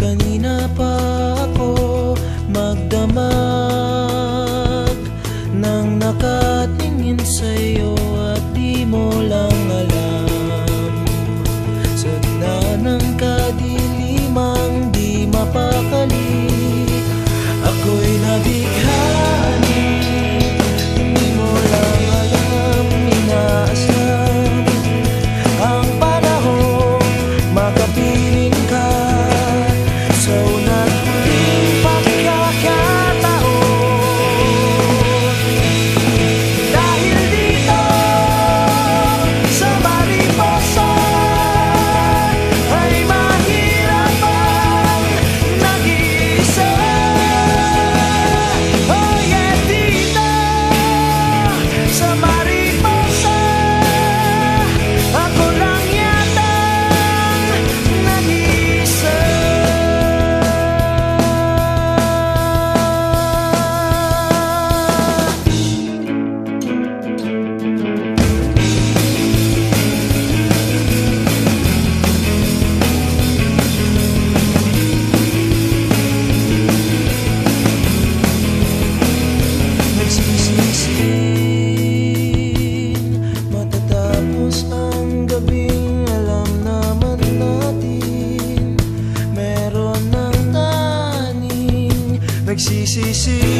Kanina pa ako magdamag Nang nakatingin sa'yo at di mo lang alam. 嘻嘻